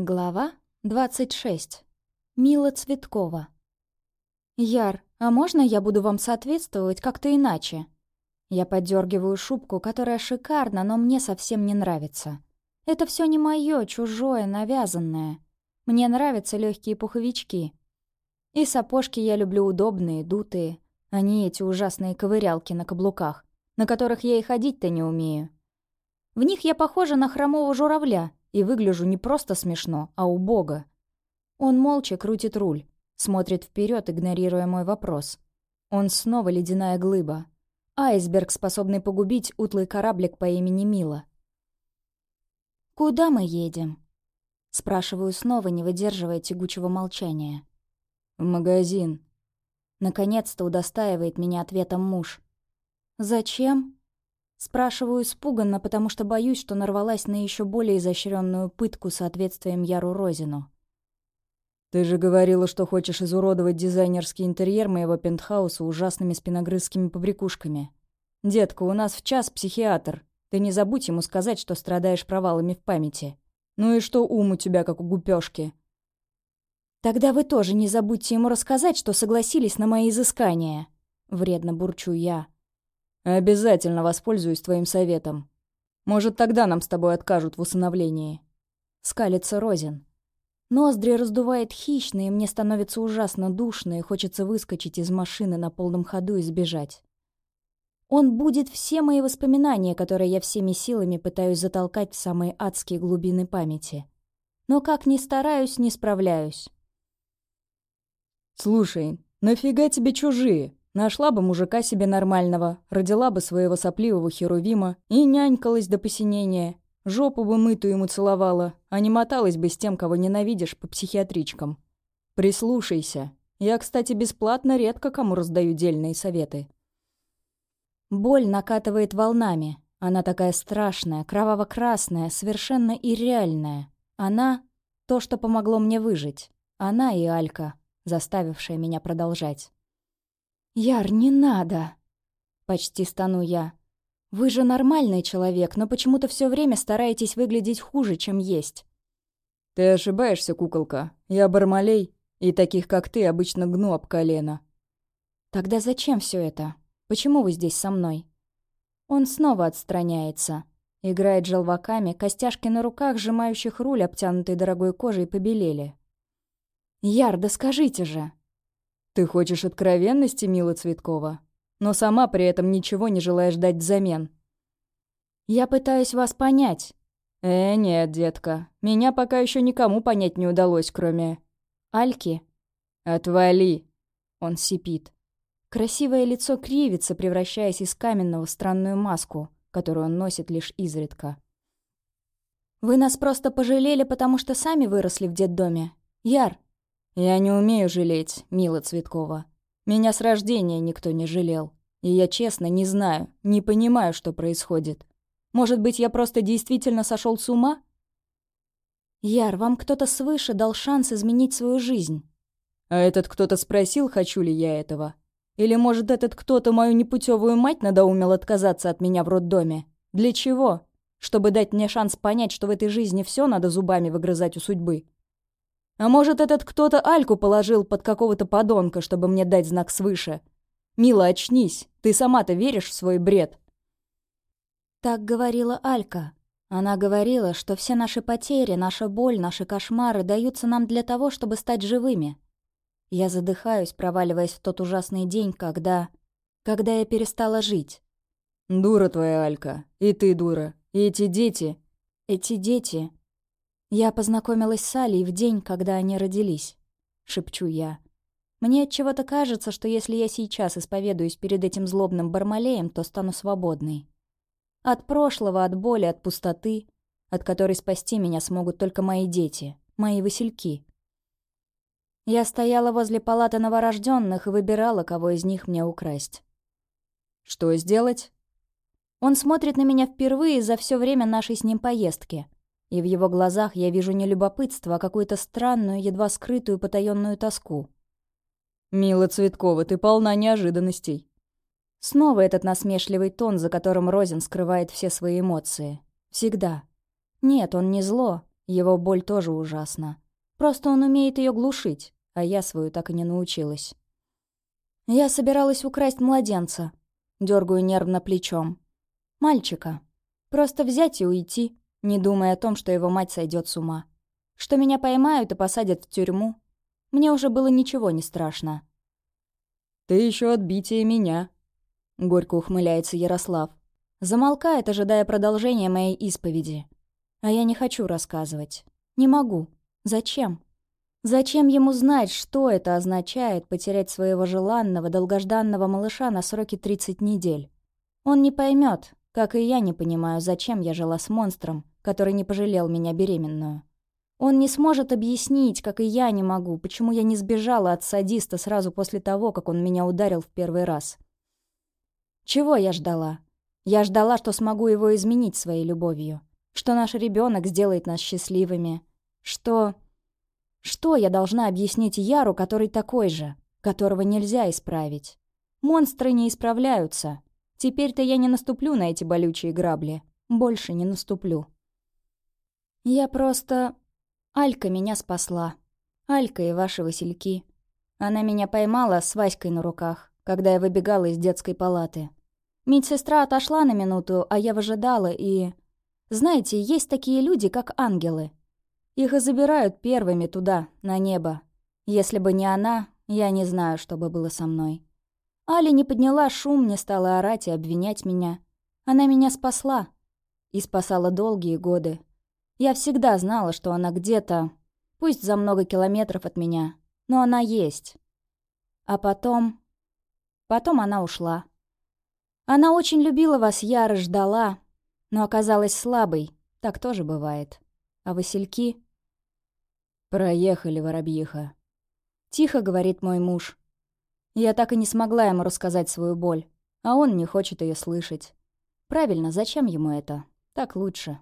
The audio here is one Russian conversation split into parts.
Глава 26. Мила Цветкова. «Яр, а можно я буду вам соответствовать как-то иначе?» Я поддергиваю шубку, которая шикарна, но мне совсем не нравится. Это все не мое, чужое, навязанное. Мне нравятся легкие пуховички. И сапожки я люблю удобные, дутые, а не эти ужасные ковырялки на каблуках, на которых я и ходить-то не умею. В них я похожа на хромого журавля, и выгляжу не просто смешно, а убого. Он молча крутит руль, смотрит вперед, игнорируя мой вопрос. Он снова ледяная глыба. Айсберг, способный погубить утлый кораблик по имени Мила. «Куда мы едем?» Спрашиваю снова, не выдерживая тягучего молчания. «В магазин». Наконец-то удостаивает меня ответом муж. «Зачем?» Спрашиваю испуганно, потому что боюсь, что нарвалась на еще более изощренную пытку соответствием Яру Розину. «Ты же говорила, что хочешь изуродовать дизайнерский интерьер моего пентхауса ужасными спиногрызскими побрякушками. Детка, у нас в час психиатр. Ты не забудь ему сказать, что страдаешь провалами в памяти. Ну и что ум у тебя, как у гупёшки?» «Тогда вы тоже не забудьте ему рассказать, что согласились на мои изыскания», — вредно бурчу я. Обязательно воспользуюсь твоим советом. Может, тогда нам с тобой откажут в усыновлении. Скалится Розин. Ноздри раздувает хищно, и мне становится ужасно душно, и хочется выскочить из машины на полном ходу и сбежать. Он будет все мои воспоминания, которые я всеми силами пытаюсь затолкать в самые адские глубины памяти. Но как ни стараюсь, не справляюсь. «Слушай, нафига тебе чужие?» Нашла бы мужика себе нормального, родила бы своего сопливого херувима и нянькалась до посинения. Жопу бы мытую ему целовала, а не моталась бы с тем, кого ненавидишь, по психиатричкам. Прислушайся. Я, кстати, бесплатно редко кому раздаю дельные советы. Боль накатывает волнами. Она такая страшная, кроваво-красная, совершенно ирреальная. Она — то, что помогло мне выжить. Она и Алька, заставившая меня продолжать. «Яр, не надо!» Почти стану я. «Вы же нормальный человек, но почему-то все время стараетесь выглядеть хуже, чем есть». «Ты ошибаешься, куколка. Я Бармалей, и таких, как ты, обычно гну об колено». «Тогда зачем все это? Почему вы здесь со мной?» Он снова отстраняется. Играет желваками, костяшки на руках, сжимающих руль, обтянутый дорогой кожей, побелели. «Яр, да скажите же!» Ты хочешь откровенности, Мила Цветкова, но сама при этом ничего не желаешь дать взамен. Я пытаюсь вас понять. Э, нет, детка, меня пока еще никому понять не удалось, кроме... Альки? Отвали. Он сипит. Красивое лицо кривится, превращаясь из каменного в странную маску, которую он носит лишь изредка. «Вы нас просто пожалели, потому что сами выросли в детдоме. Яр, «Я не умею жалеть, Мила Цветкова. Меня с рождения никто не жалел. И я честно не знаю, не понимаю, что происходит. Может быть, я просто действительно сошел с ума?» «Яр, вам кто-то свыше дал шанс изменить свою жизнь». «А этот кто-то спросил, хочу ли я этого? Или, может, этот кто-то мою непутевую мать надоумел отказаться от меня в роддоме? Для чего? Чтобы дать мне шанс понять, что в этой жизни все надо зубами выгрызать у судьбы?» А может, этот кто-то Альку положил под какого-то подонка, чтобы мне дать знак свыше? Мила, очнись. Ты сама-то веришь в свой бред?» Так говорила Алька. Она говорила, что все наши потери, наша боль, наши кошмары даются нам для того, чтобы стать живыми. Я задыхаюсь, проваливаясь в тот ужасный день, когда... Когда я перестала жить. «Дура твоя Алька. И ты дура. И эти дети...» «Эти дети...» «Я познакомилась с Алей в день, когда они родились», — шепчу я. «Мне от чего то кажется, что если я сейчас исповедуюсь перед этим злобным бармалеем, то стану свободной. От прошлого, от боли, от пустоты, от которой спасти меня смогут только мои дети, мои васильки». Я стояла возле палаты новорожденных и выбирала, кого из них мне украсть. «Что сделать?» Он смотрит на меня впервые за все время нашей с ним поездки — и в его глазах я вижу не любопытство, а какую-то странную, едва скрытую потаенную тоску. «Мила Цветкова, ты полна неожиданностей». Снова этот насмешливый тон, за которым Розин скрывает все свои эмоции. Всегда. Нет, он не зло. Его боль тоже ужасна. Просто он умеет ее глушить, а я свою так и не научилась. Я собиралась украсть младенца. Дергаю нервно плечом. Мальчика. Просто взять и уйти, не думая о том, что его мать сойдет с ума. Что меня поймают и посадят в тюрьму. Мне уже было ничего не страшно. «Ты еще отбитие меня», — горько ухмыляется Ярослав. Замолкает, ожидая продолжения моей исповеди. А я не хочу рассказывать. Не могу. Зачем? Зачем ему знать, что это означает потерять своего желанного, долгожданного малыша на сроке 30 недель? Он не поймет, как и я не понимаю, зачем я жила с монстром, который не пожалел меня беременную. Он не сможет объяснить, как и я не могу, почему я не сбежала от садиста сразу после того, как он меня ударил в первый раз. Чего я ждала? Я ждала, что смогу его изменить своей любовью что наш ребенок сделает нас счастливыми, что... Что я должна объяснить Яру, который такой же, которого нельзя исправить? Монстры не исправляются. Теперь-то я не наступлю на эти болючие грабли. Больше не наступлю. Я просто... Алька меня спасла. Алька и ваши васильки. Она меня поймала с Васькой на руках, когда я выбегала из детской палаты. Медсестра отошла на минуту, а я выжидала и... Знаете, есть такие люди, как ангелы. Их и забирают первыми туда, на небо. Если бы не она, я не знаю, что бы было со мной. Али не подняла шум, не стала орать и обвинять меня. Она меня спасла. И спасала долгие годы. Я всегда знала, что она где-то, пусть за много километров от меня, но она есть. А потом... Потом она ушла. Она очень любила вас, Яра, ждала, но оказалась слабой. Так тоже бывает. А васильки... «Проехали, воробьиха», — тихо говорит мой муж. Я так и не смогла ему рассказать свою боль, а он не хочет ее слышать. Правильно, зачем ему это? Так лучше.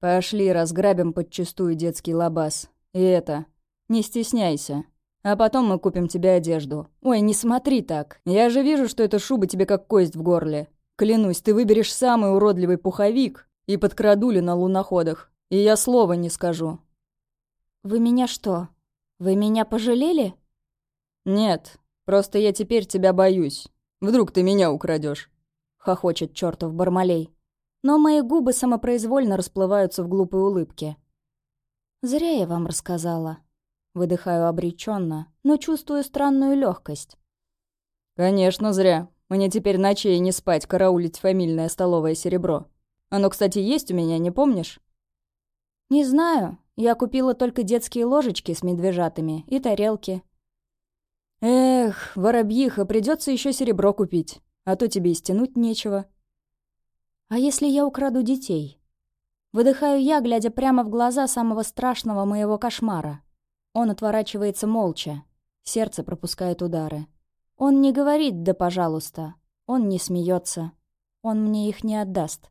«Пошли, разграбим подчистую детский лабаз. И это, не стесняйся. А потом мы купим тебе одежду. Ой, не смотри так. Я же вижу, что эта шуба тебе как кость в горле. Клянусь, ты выберешь самый уродливый пуховик и подкрадули на луноходах, и я слова не скажу». «Вы меня что? Вы меня пожалели?» «Нет, просто я теперь тебя боюсь. Вдруг ты меня украдешь? хохочет чертов Бармалей. Но мои губы самопроизвольно расплываются в глупой улыбке. «Зря я вам рассказала». Выдыхаю обреченно, но чувствую странную легкость. «Конечно, зря. Мне теперь ночей не спать, караулить фамильное столовое серебро. Оно, кстати, есть у меня, не помнишь?» «Не знаю. Я купила только детские ложечки с медвежатами и тарелки». «Эх, воробьиха, придется еще серебро купить, а то тебе и стянуть нечего». «А если я украду детей?» Выдыхаю я, глядя прямо в глаза самого страшного моего кошмара. Он отворачивается молча. Сердце пропускает удары. Он не говорит «да, пожалуйста». Он не смеется. Он мне их не отдаст.